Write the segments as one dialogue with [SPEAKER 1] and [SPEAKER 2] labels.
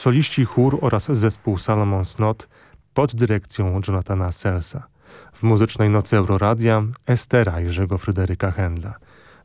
[SPEAKER 1] soliści chór oraz zespół Salomon's Not pod dyrekcją Jonathana Selsa. W muzycznej nocy Euroradia Estera Jerzego Fryderyka Händla.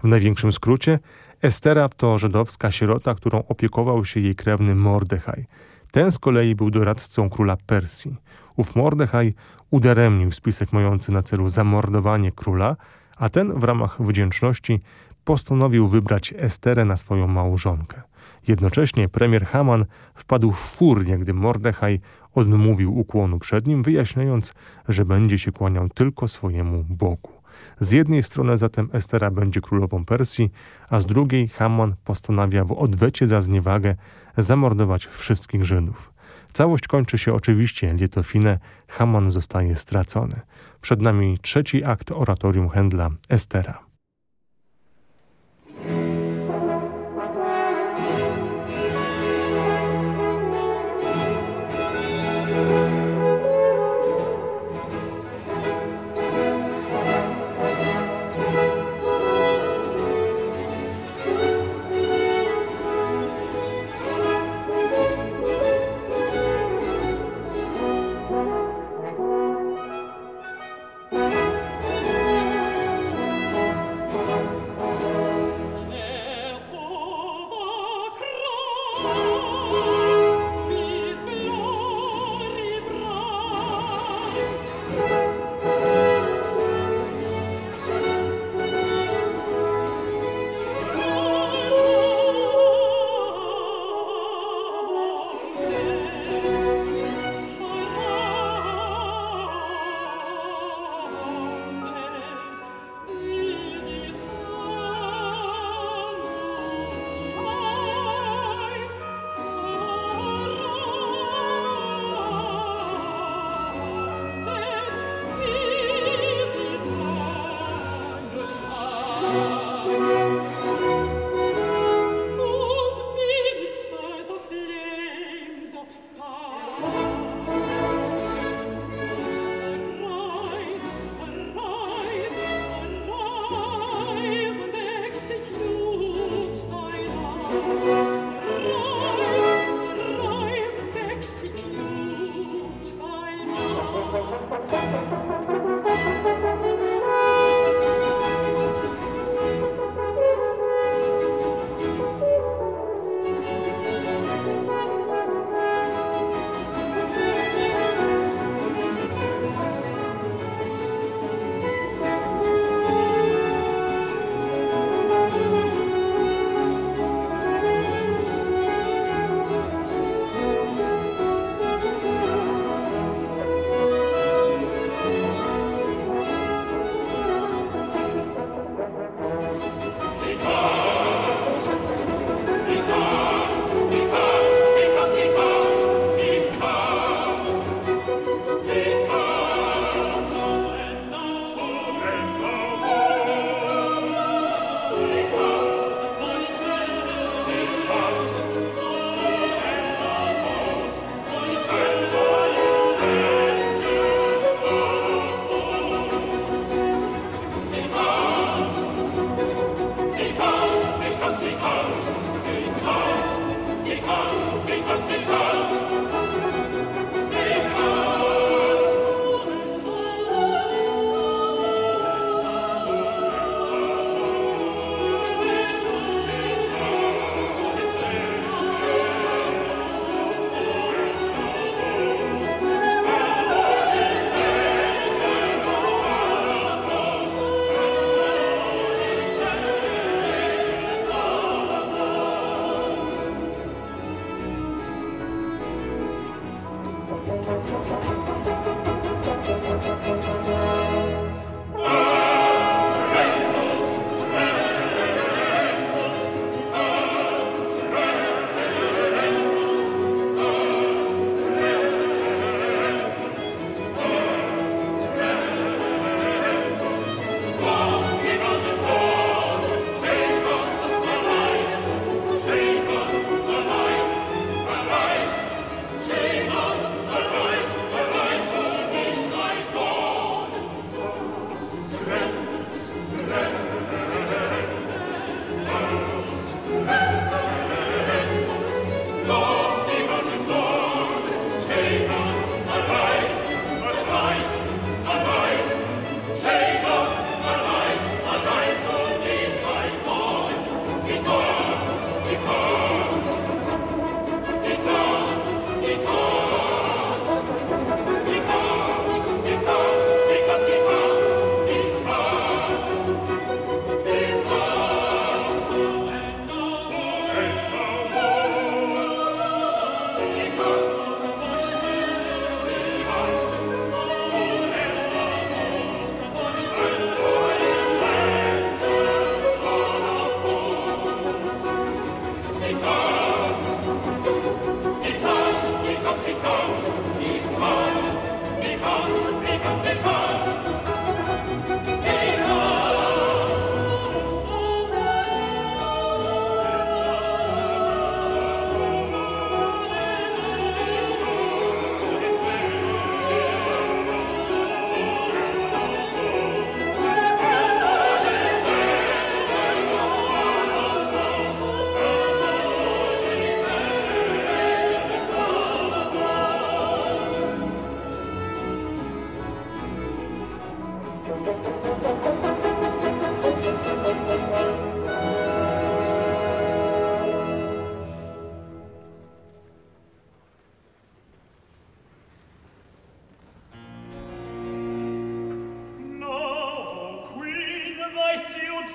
[SPEAKER 1] W największym skrócie Estera to żydowska sierota, którą opiekował się jej krewny Mordechaj. Ten z kolei był doradcą króla Persji. Ów Mordechaj udaremnił spisek mający na celu zamordowanie króla, a ten w ramach wdzięczności postanowił wybrać Esterę na swoją małżonkę. Jednocześnie premier Haman wpadł w furię, gdy Mordechaj odmówił ukłonu przed nim, wyjaśniając, że będzie się kłaniał tylko swojemu Bogu. Z jednej strony zatem Estera będzie królową Persji, a z drugiej Haman postanawia w odwecie za zniewagę zamordować wszystkich Żydów. Całość kończy się oczywiście lietofinę, Haman zostaje stracony. Przed nami trzeci akt oratorium Händla Estera.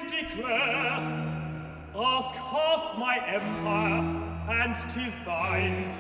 [SPEAKER 2] declare. Ask half my
[SPEAKER 3] empire, and
[SPEAKER 2] 'tis thine.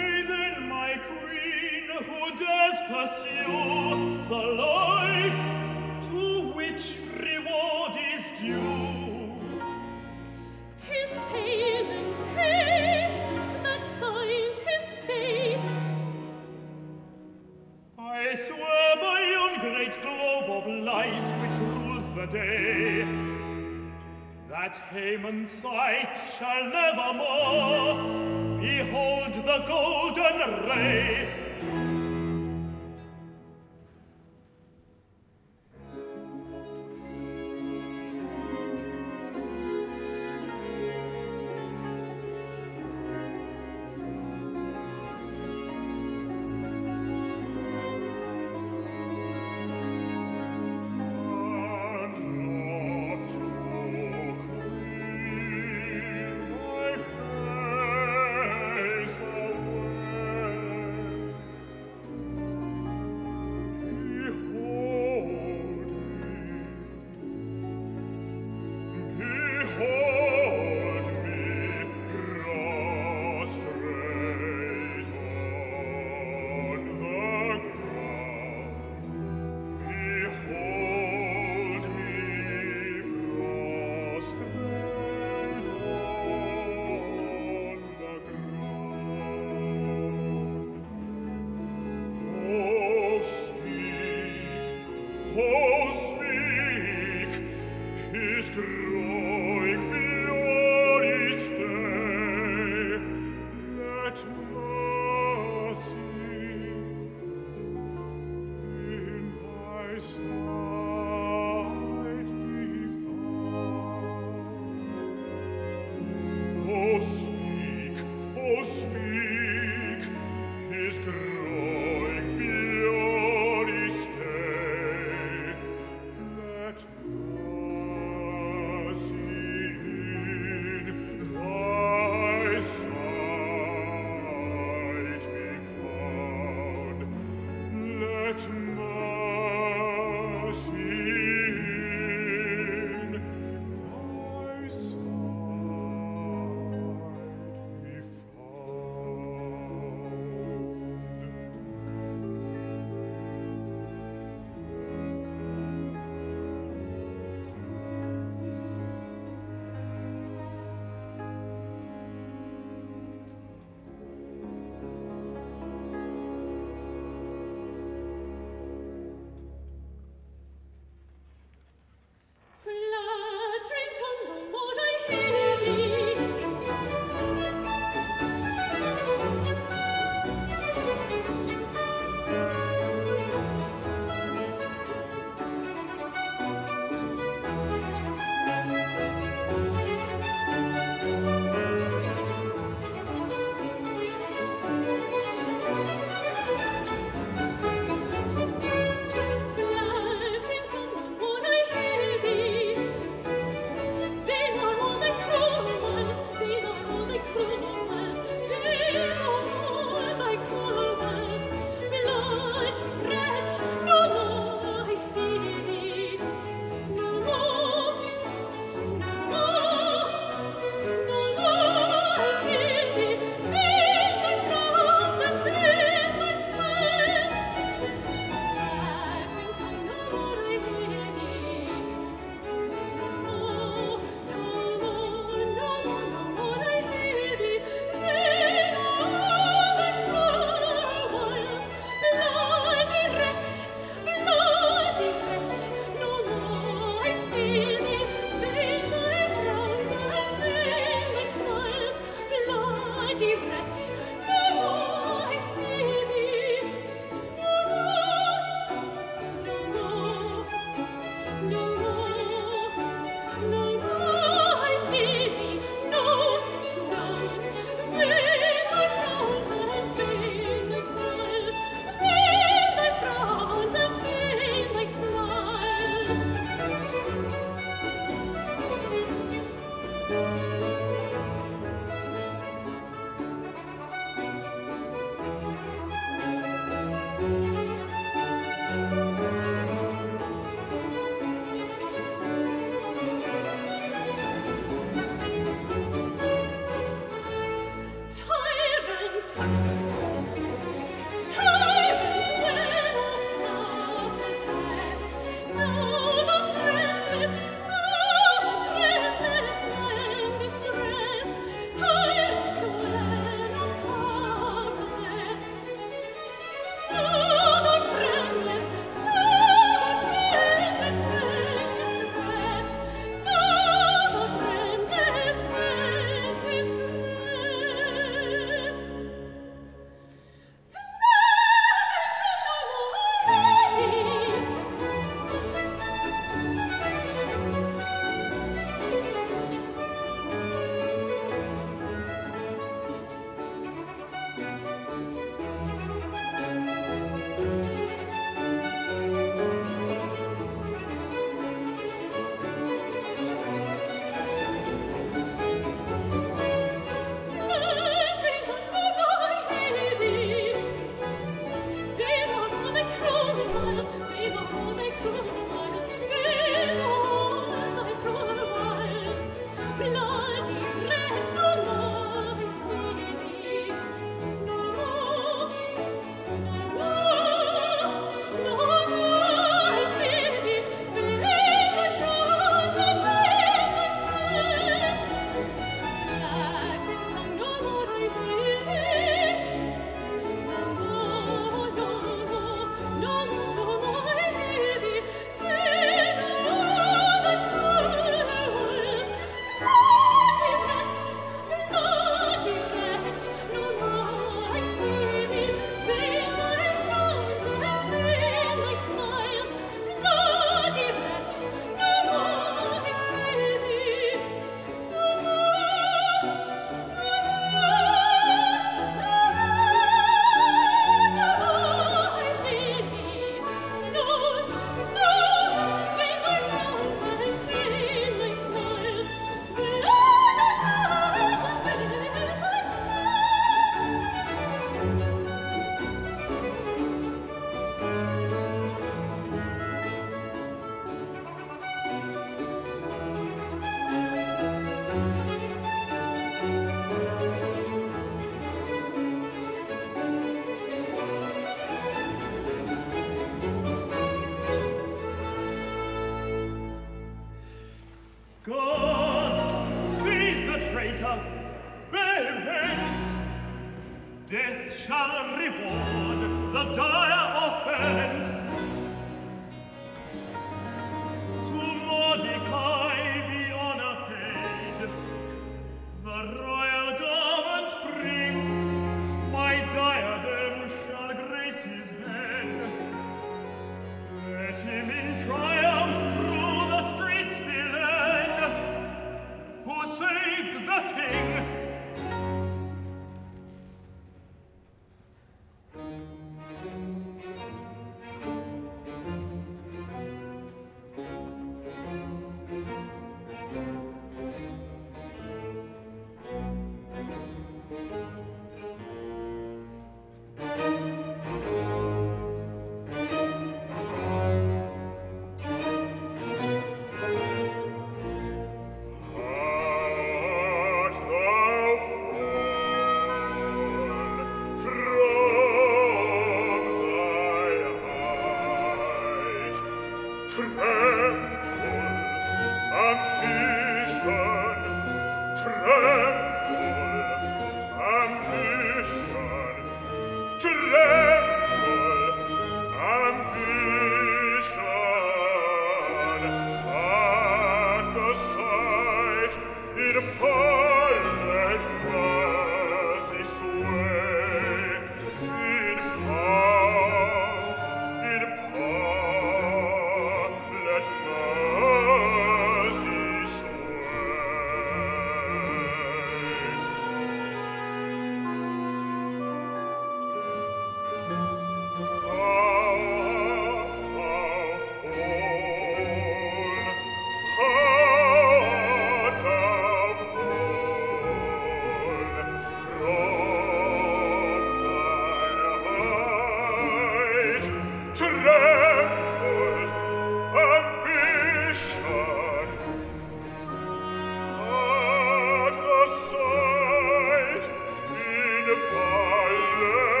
[SPEAKER 2] eine Weile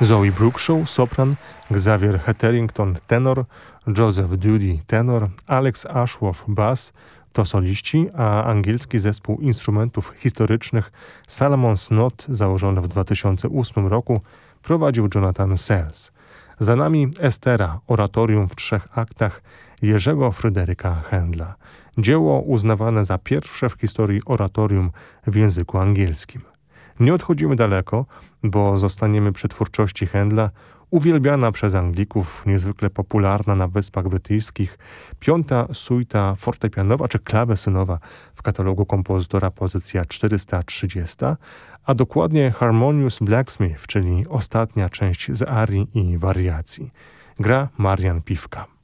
[SPEAKER 1] Zoe Brookshaw, sopran, Xavier Hetherington, tenor, Joseph Dudy, tenor, Alex Ashworth, bass, to soliści, a angielski zespół instrumentów historycznych Salamon's Not, założony w 2008 roku, prowadził Jonathan Sells. Za nami Estera, oratorium w trzech aktach Jerzego Fryderyka Händla. Dzieło uznawane za pierwsze w historii oratorium w języku angielskim. Nie odchodzimy daleko, bo zostaniemy przy twórczości Händla, uwielbiana przez Anglików, niezwykle popularna na Wyspach Brytyjskich, piąta suita fortepianowa czy klawesynowa w katalogu kompozytora pozycja 430, a dokładnie Harmonious Blacksmith, czyli ostatnia część z arii i wariacji. Gra Marian Piwka.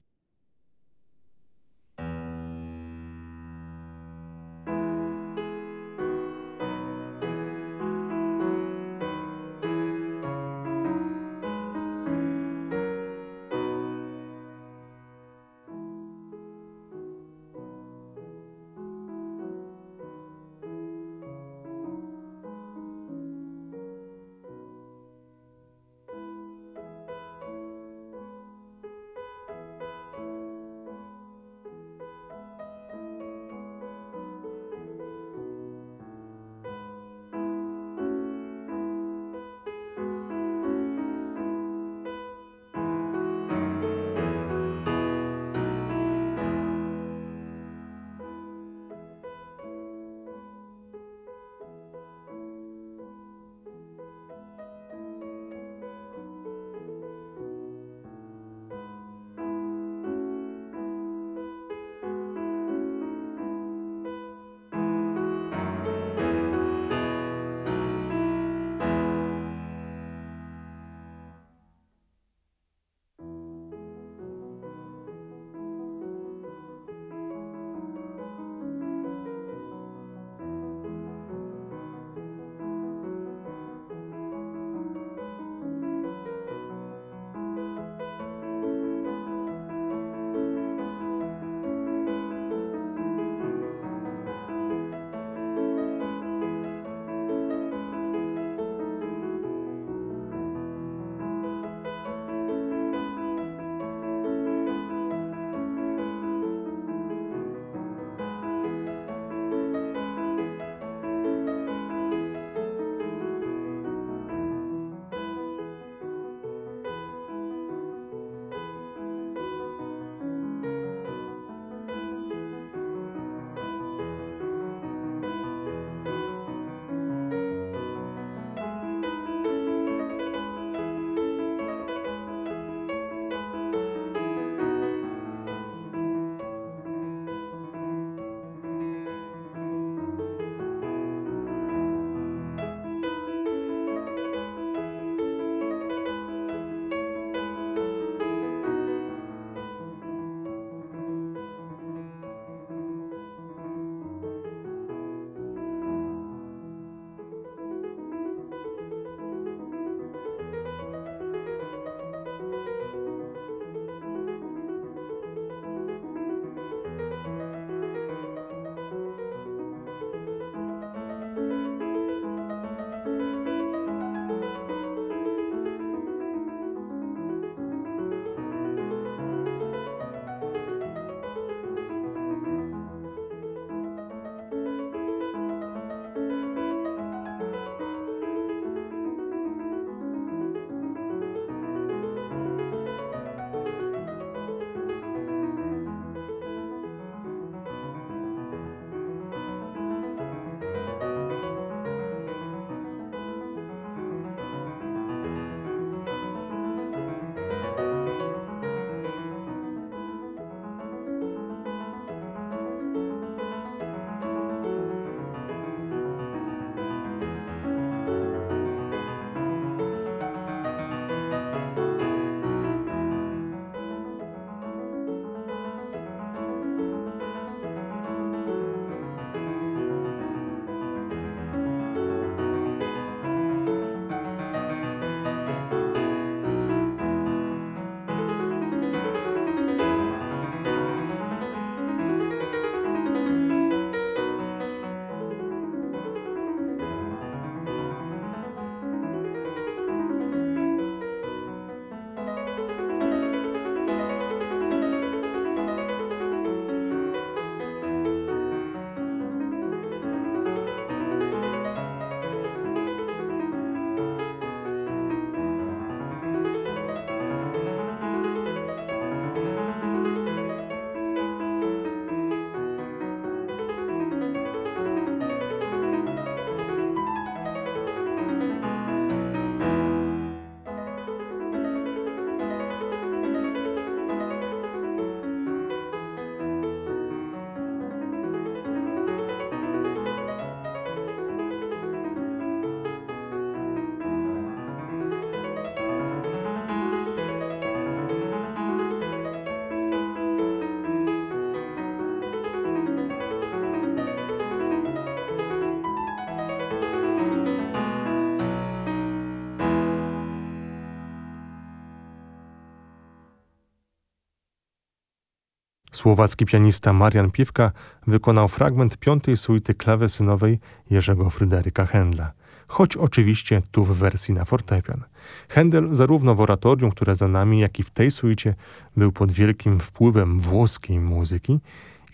[SPEAKER 1] Słowacki pianista Marian Piewka wykonał fragment piątej suity klawesynowej Jerzego Fryderyka Händla, choć oczywiście tu w wersji na fortepian. Händel zarówno w oratorium, które za nami, jak i w tej suicie był pod wielkim wpływem włoskiej muzyki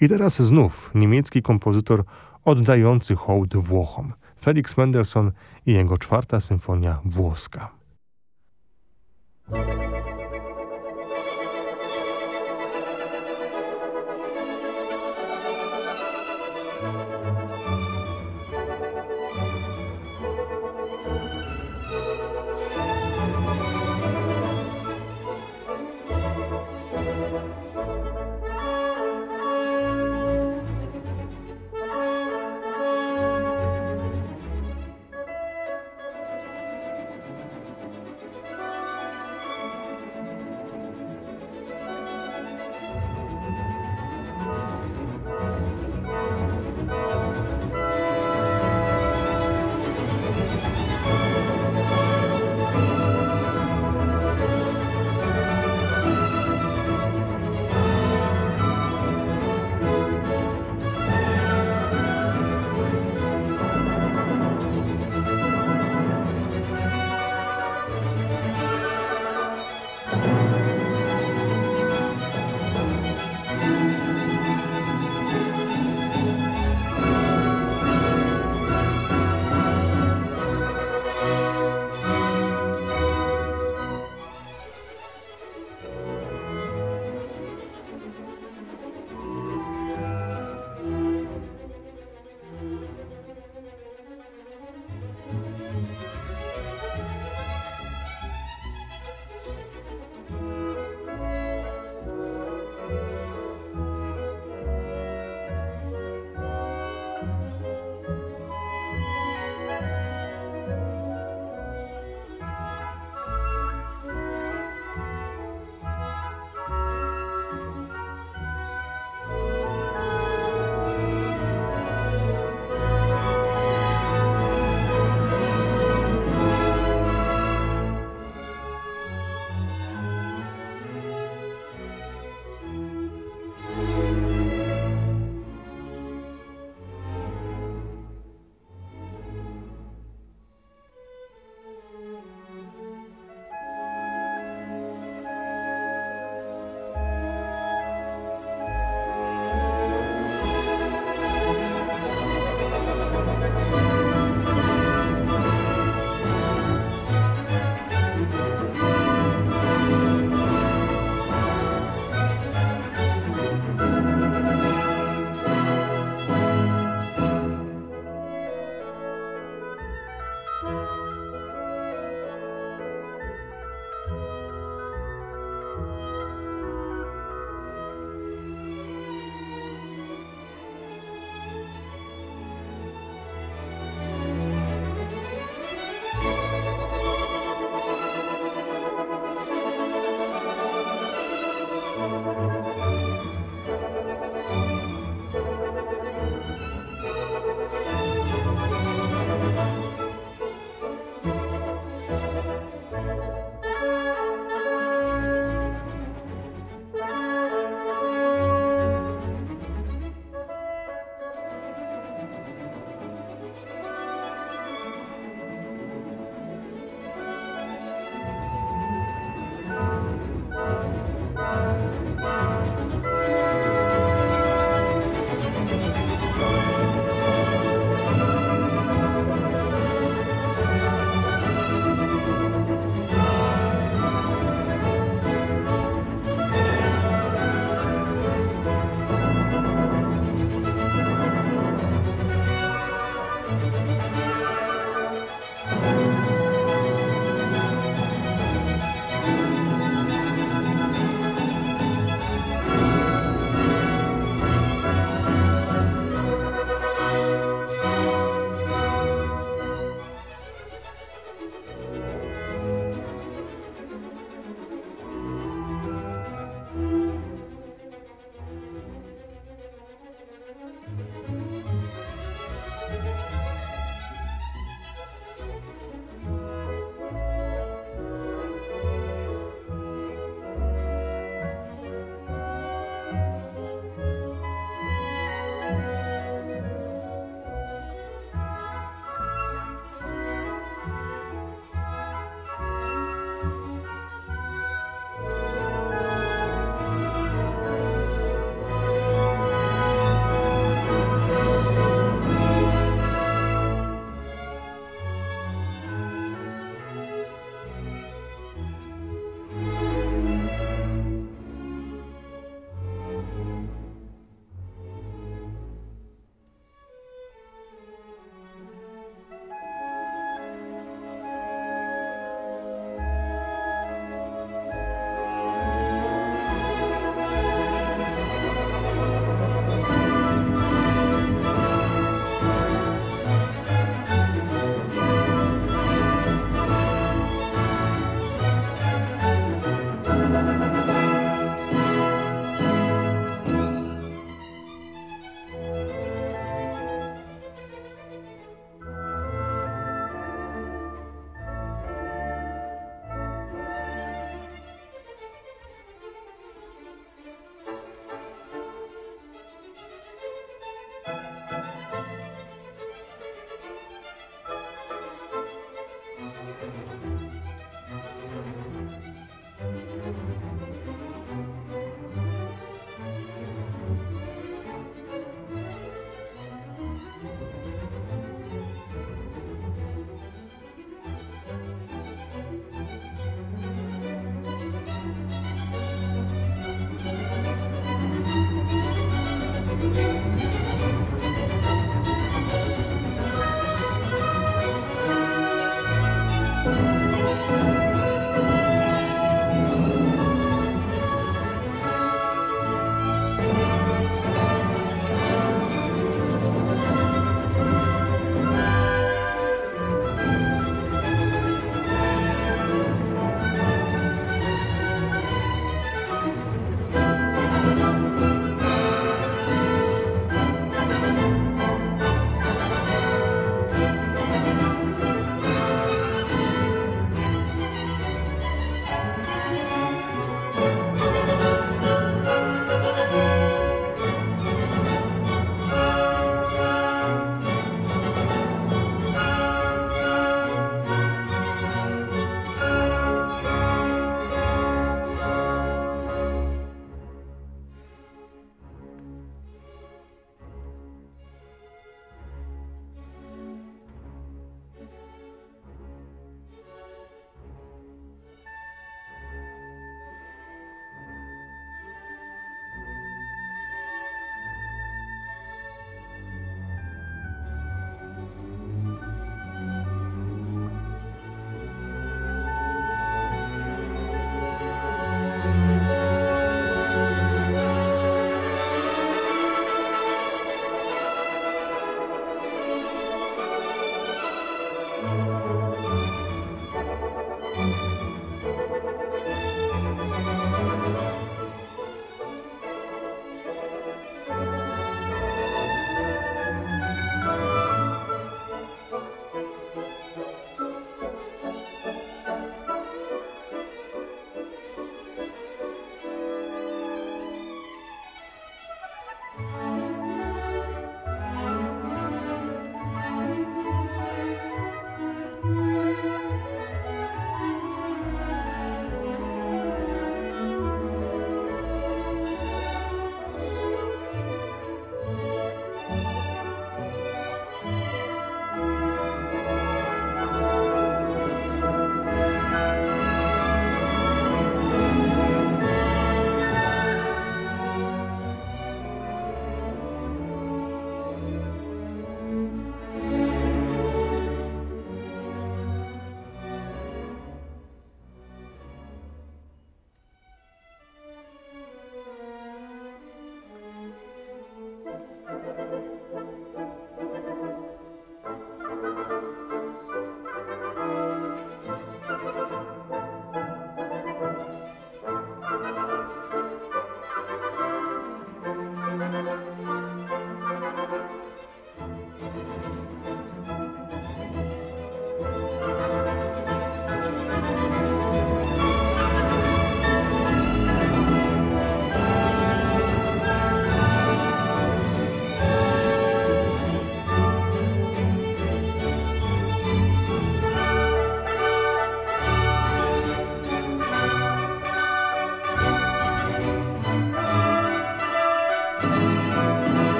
[SPEAKER 1] i teraz znów niemiecki kompozytor oddający hołd Włochom, Felix Mendelssohn i jego czwarta symfonia włoska.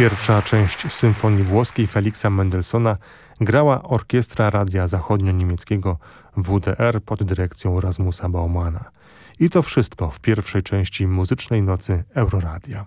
[SPEAKER 1] Pierwsza część symfonii włoskiej Feliksa Mendelssohna grała orkiestra Radia Zachodnio-Niemieckiego WDR pod dyrekcją Rasmusa Baumana. I to wszystko w pierwszej części muzycznej nocy Euroradia.